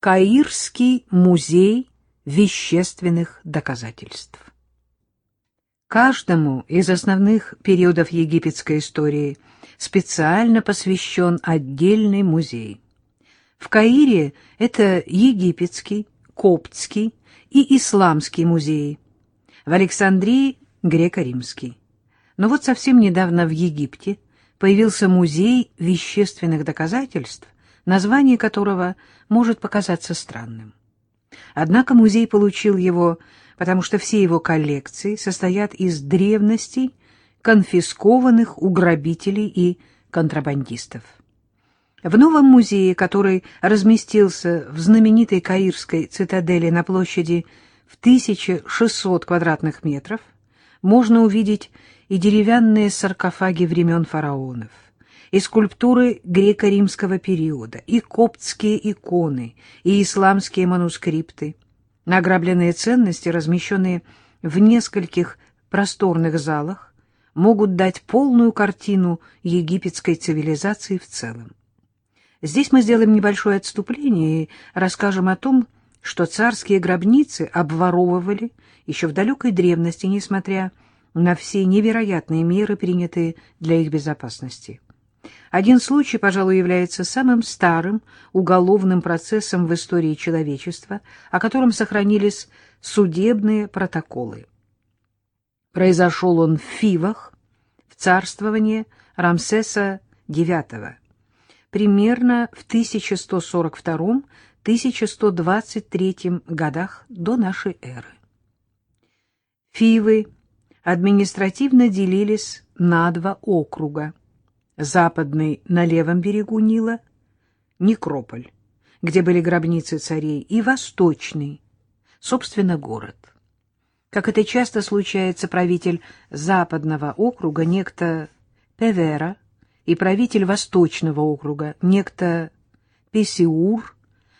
Каирский музей вещественных доказательств. Каждому из основных периодов египетской истории специально посвящен отдельный музей. В Каире это египетский, коптский и исламский музеи, в Александрии – греко-римский. Но вот совсем недавно в Египте появился музей вещественных доказательств, название которого может показаться странным. Однако музей получил его, потому что все его коллекции состоят из древностей, конфискованных у грабителей и контрабандистов. В новом музее, который разместился в знаменитой Каирской цитадели на площади в 1600 квадратных метров, можно увидеть и деревянные саркофаги времен фараонов, и скульптуры греко-римского периода, и коптские иконы, и исламские манускрипты. Награбленные ценности, размещенные в нескольких просторных залах, могут дать полную картину египетской цивилизации в целом. Здесь мы сделаем небольшое отступление и расскажем о том, что царские гробницы обворовывали еще в далекой древности, несмотря на все невероятные меры, принятые для их безопасности. Один случай, пожалуй, является самым старым уголовным процессом в истории человечества, о котором сохранились судебные протоколы. Произошел он в Фивах, в царствование Рамсеса IX, примерно в 1142-1123 годах до нашей эры. Фивы административно делились на два округа – западный на левом берегу Нила, Некрополь, где были гробницы царей, и восточный, собственно, город. Как это часто случается, правитель западного округа, некто Певера, и правитель восточного округа, некто Песиур,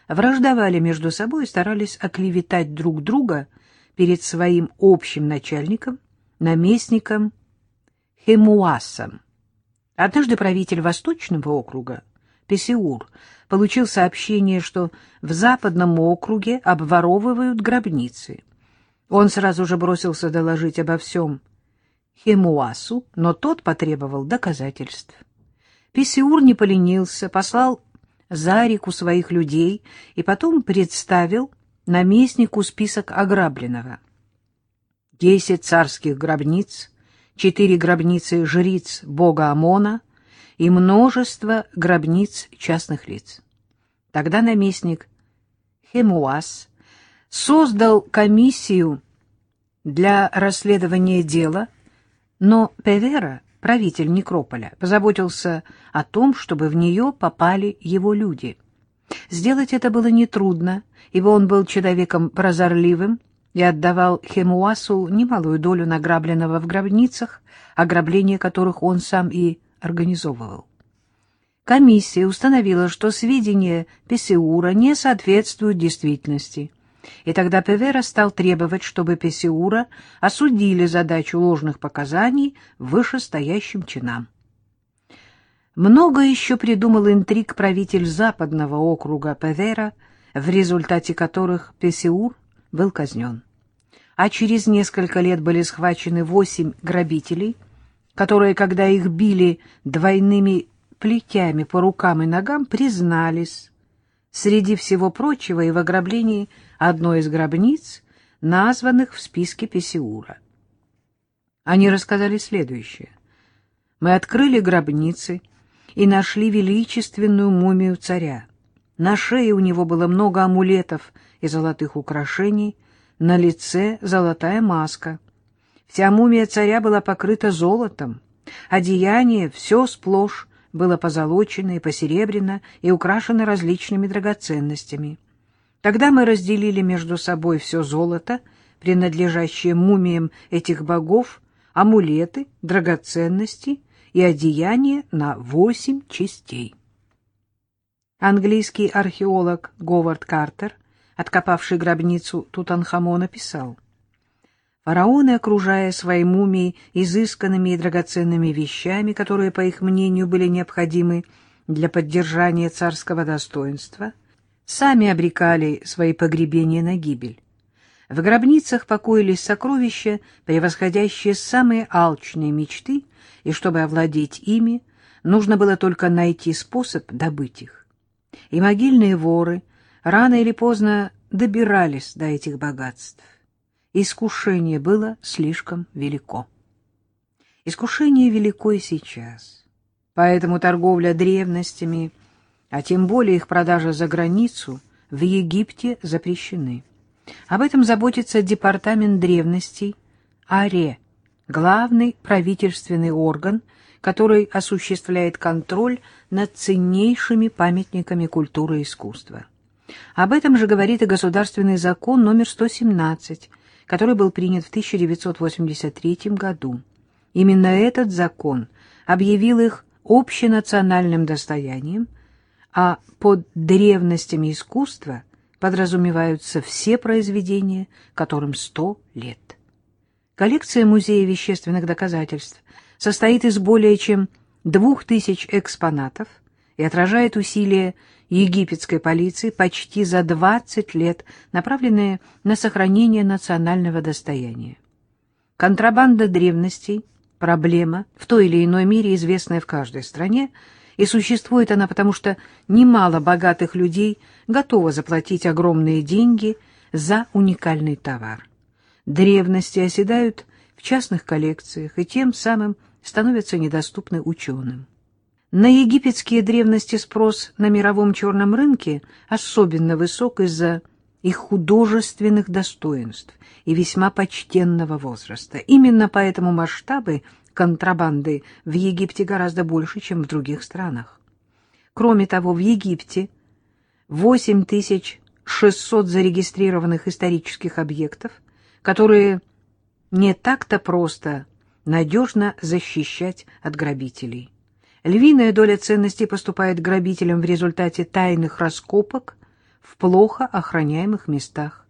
враждовали между собой и старались оклеветать друг друга перед своим общим начальником, наместником Хемуасом. Однажды правитель Восточного округа, Песиур, получил сообщение, что в Западном округе обворовывают гробницы. Он сразу же бросился доложить обо всем Хемуасу, но тот потребовал доказательств. Песиур не поленился, послал за реку своих людей и потом представил наместнику список ограбленного. Десять царских гробниц — четыре гробницы жриц бога Амона и множество гробниц частных лиц. Тогда наместник Хемуас создал комиссию для расследования дела, но Певера, правитель Некрополя, позаботился о том, чтобы в нее попали его люди. Сделать это было нетрудно, ибо он был человеком прозорливым и отдавал Хемуасу немалую долю награбленного в гробницах, ограбление которых он сам и организовывал. Комиссия установила, что сведения Песеура не соответствуют действительности, и тогда Певера стал требовать, чтобы Песеура осудили задачу ложных показаний вышестоящим чинам. Много еще придумал интриг правитель западного округа Певера, в результате которых Песеур был казнен. А через несколько лет были схвачены восемь грабителей, которые, когда их били двойными плетями по рукам и ногам, признались, среди всего прочего, и в ограблении одной из гробниц, названных в списке Песиура. Они рассказали следующее. «Мы открыли гробницы и нашли величественную мумию царя. На шее у него было много амулетов и золотых украшений, на лице золотая маска. Вся мумия царя была покрыта золотом, одеяние все сплошь было позолочено и посеребрено и украшено различными драгоценностями. Тогда мы разделили между собой все золото, принадлежащее мумиям этих богов, амулеты, драгоценности и одеяние на восемь частей. Английский археолог Говард Картер, откопавший гробницу Тутанхамона, писал, «Фараоны, окружая свои мумии изысканными и драгоценными вещами, которые, по их мнению, были необходимы для поддержания царского достоинства, сами обрекали свои погребения на гибель. В гробницах покоились сокровища, превосходящие самые алчные мечты, и чтобы овладеть ими, нужно было только найти способ добыть их. И могильные воры рано или поздно добирались до этих богатств. Искушение было слишком велико. Искушение велико и сейчас. Поэтому торговля древностями, а тем более их продажа за границу, в Египте запрещены. Об этом заботится Департамент древностей АРЕ, главный правительственный орган, который осуществляет контроль над ценнейшими памятниками культуры и искусства. Об этом же говорит и государственный закон номер 117, который был принят в 1983 году. Именно этот закон объявил их общенациональным достоянием, а под древностями искусства подразумеваются все произведения, которым сто лет. Коллекция Музея вещественных доказательств состоит из более чем двух тысяч экспонатов и отражает усилия египетской полиции почти за 20 лет, направленные на сохранение национального достояния. Контрабанда древностей – проблема, в той или иной мере известная в каждой стране, и существует она потому, что немало богатых людей готово заплатить огромные деньги за уникальный товар. Древности оседают в частных коллекциях и тем самым становятся недоступны ученым. На египетские древности спрос на мировом черном рынке особенно высок из-за их художественных достоинств и весьма почтенного возраста. Именно поэтому масштабы контрабанды в Египте гораздо больше, чем в других странах. Кроме того, в Египте 8600 зарегистрированных исторических объектов, которые не так-то просто надежно защищать от грабителей. Львиная доля ценностей поступает грабителям в результате тайных раскопок в плохо охраняемых местах.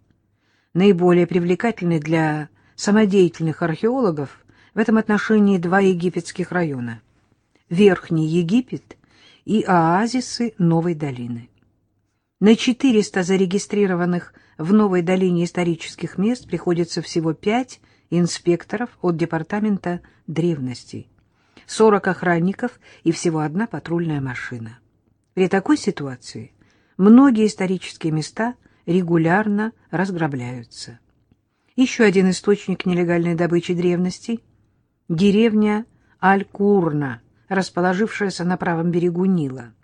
Наиболее привлекательны для самодеятельных археологов в этом отношении два египетских района – Верхний Египет и оазисы Новой долины. На 400 зарегистрированных в Новой долине исторических мест приходится всего пять инспекторов от Департамента древностей. 40 охранников и всего одна патрульная машина. При такой ситуации многие исторические места регулярно разграбляются. Еще один источник нелегальной добычи древностей – деревня Аль-Курна, расположившаяся на правом берегу Нила,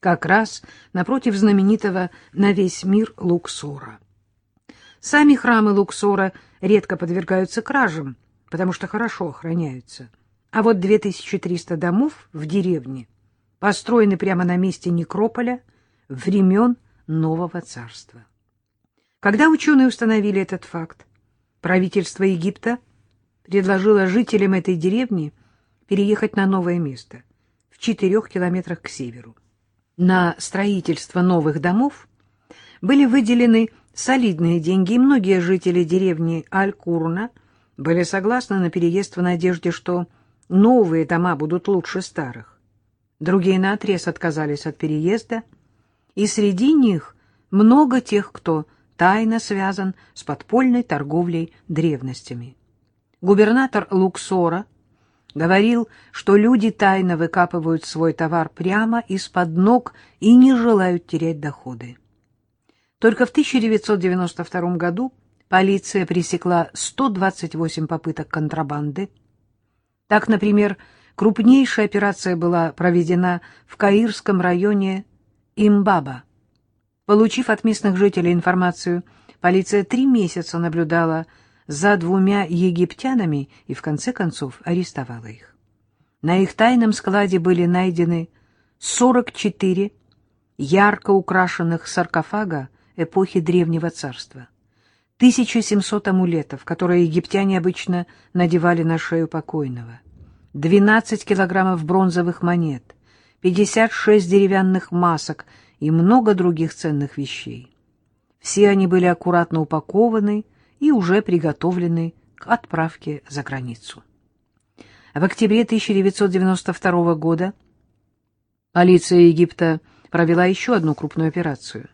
как раз напротив знаменитого на весь мир Луксора. Сами храмы Луксора редко подвергаются кражам, потому что хорошо охраняются – а вот 2300 домов в деревне построены прямо на месте некрополя времен Нового Царства. Когда ученые установили этот факт, правительство Египта предложило жителям этой деревни переехать на новое место в четырех километрах к северу. На строительство новых домов были выделены солидные деньги, и многие жители деревни Аль-Курна были согласны на переезд в надежде, что новые дома будут лучше старых. Другие наотрез отказались от переезда, и среди них много тех, кто тайно связан с подпольной торговлей древностями. Губернатор Луксора говорил, что люди тайно выкапывают свой товар прямо из-под ног и не желают терять доходы. Только в 1992 году полиция пресекла 128 попыток контрабанды, так, например, крупнейшая операция была проведена в Каирском районе Имбаба. Получив от местных жителей информацию, полиция три месяца наблюдала за двумя египтянами и, в конце концов, арестовала их. На их тайном складе были найдены 44 ярко украшенных саркофага эпохи Древнего Царства, 1700 амулетов, которые египтяне обычно надевали на шею покойного, 12 килограммов бронзовых монет, 56 деревянных масок и много других ценных вещей. Все они были аккуратно упакованы и уже приготовлены к отправке за границу. В октябре 1992 года полиция Египта провела еще одну крупную операцию.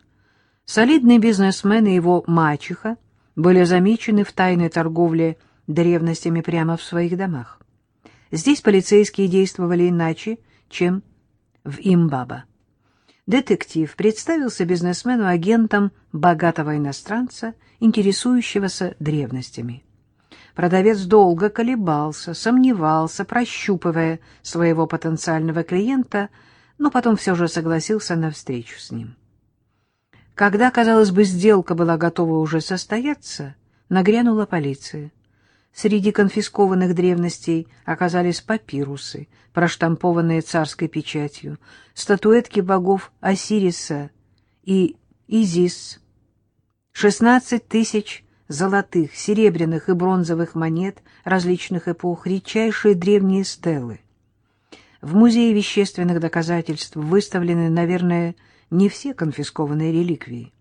Солидный бизнесмен и его мачеха были замечены в тайной торговле древностями прямо в своих домах. Здесь полицейские действовали иначе, чем в Имбаба. Детектив представился бизнесмену агентом богатого иностранца, интересующегося древностями. Продавец долго колебался, сомневался, прощупывая своего потенциального клиента, но потом все же согласился на встречу с ним. Когда, казалось бы, сделка была готова уже состояться, нагрянула полиция. Среди конфискованных древностей оказались папирусы, проштампованные царской печатью, статуэтки богов Осириса и Изис, 16 тысяч золотых, серебряных и бронзовых монет различных эпох, редчайшие древние стелы. В Музее вещественных доказательств выставлены, наверное, не все конфискованные реликвии.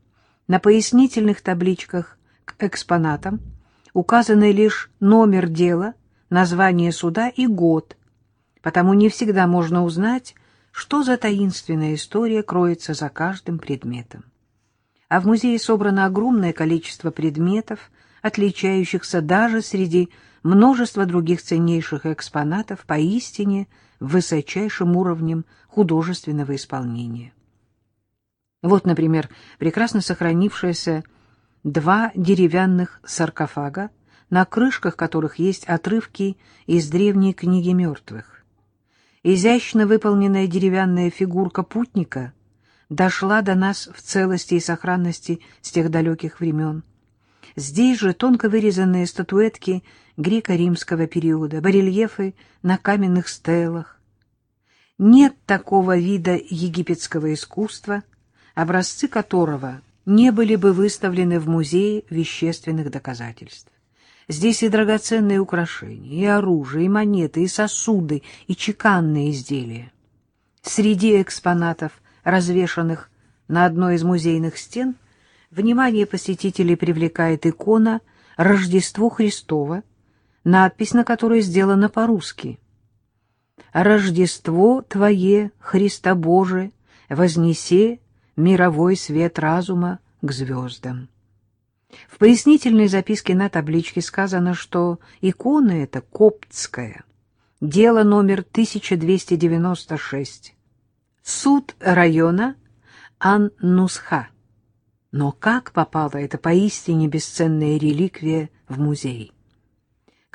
На пояснительных табличках к экспонатам – указаны лишь номер дела, название суда и год, потому не всегда можно узнать, что за таинственная история кроется за каждым предметом. А в музее собрано огромное количество предметов, отличающихся даже среди множества других ценнейших экспонатов поистине высочайшим уровнем художественного исполнения. Вот, например, прекрасно сохранившаяся два деревянных саркофага, на крышках которых есть отрывки из древней книги мертвых. Изящно выполненная деревянная фигурка путника дошла до нас в целости и сохранности с тех далеких времен. Здесь же тонко вырезанные статуэтки греко-римского периода, барельефы на каменных стелах. Нет такого вида египетского искусства, образцы которого не были бы выставлены в музее вещественных доказательств. Здесь и драгоценные украшения, и оружие, и монеты, и сосуды, и чеканные изделия. Среди экспонатов, развешанных на одной из музейных стен, внимание посетителей привлекает икона «Рождество Христово», надпись на которой сделана по-русски. «Рождество Твое, Христа Боже, вознесе мировой свет разума к звездам. В пояснительной записке на табличке сказано, что икона эта коптская, дело номер 1296, суд района Ан-Нусха. Но как попала эта поистине бесценная реликвия в музей?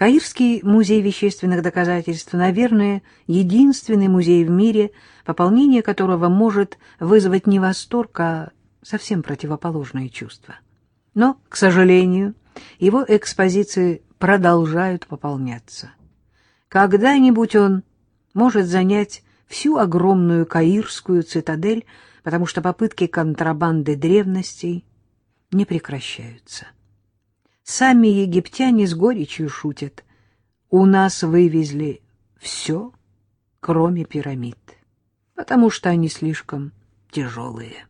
Каирский музей вещественных доказательств, наверное, единственный музей в мире, пополнение которого может вызвать не восторг, а совсем противоположные чувства. Но, к сожалению, его экспозиции продолжают пополняться. Когда-нибудь он может занять всю огромную каирскую цитадель, потому что попытки контрабанды древностей не прекращаются. Сами египтяне с горечью шутят. У нас вывезли все, кроме пирамид, потому что они слишком тяжелые.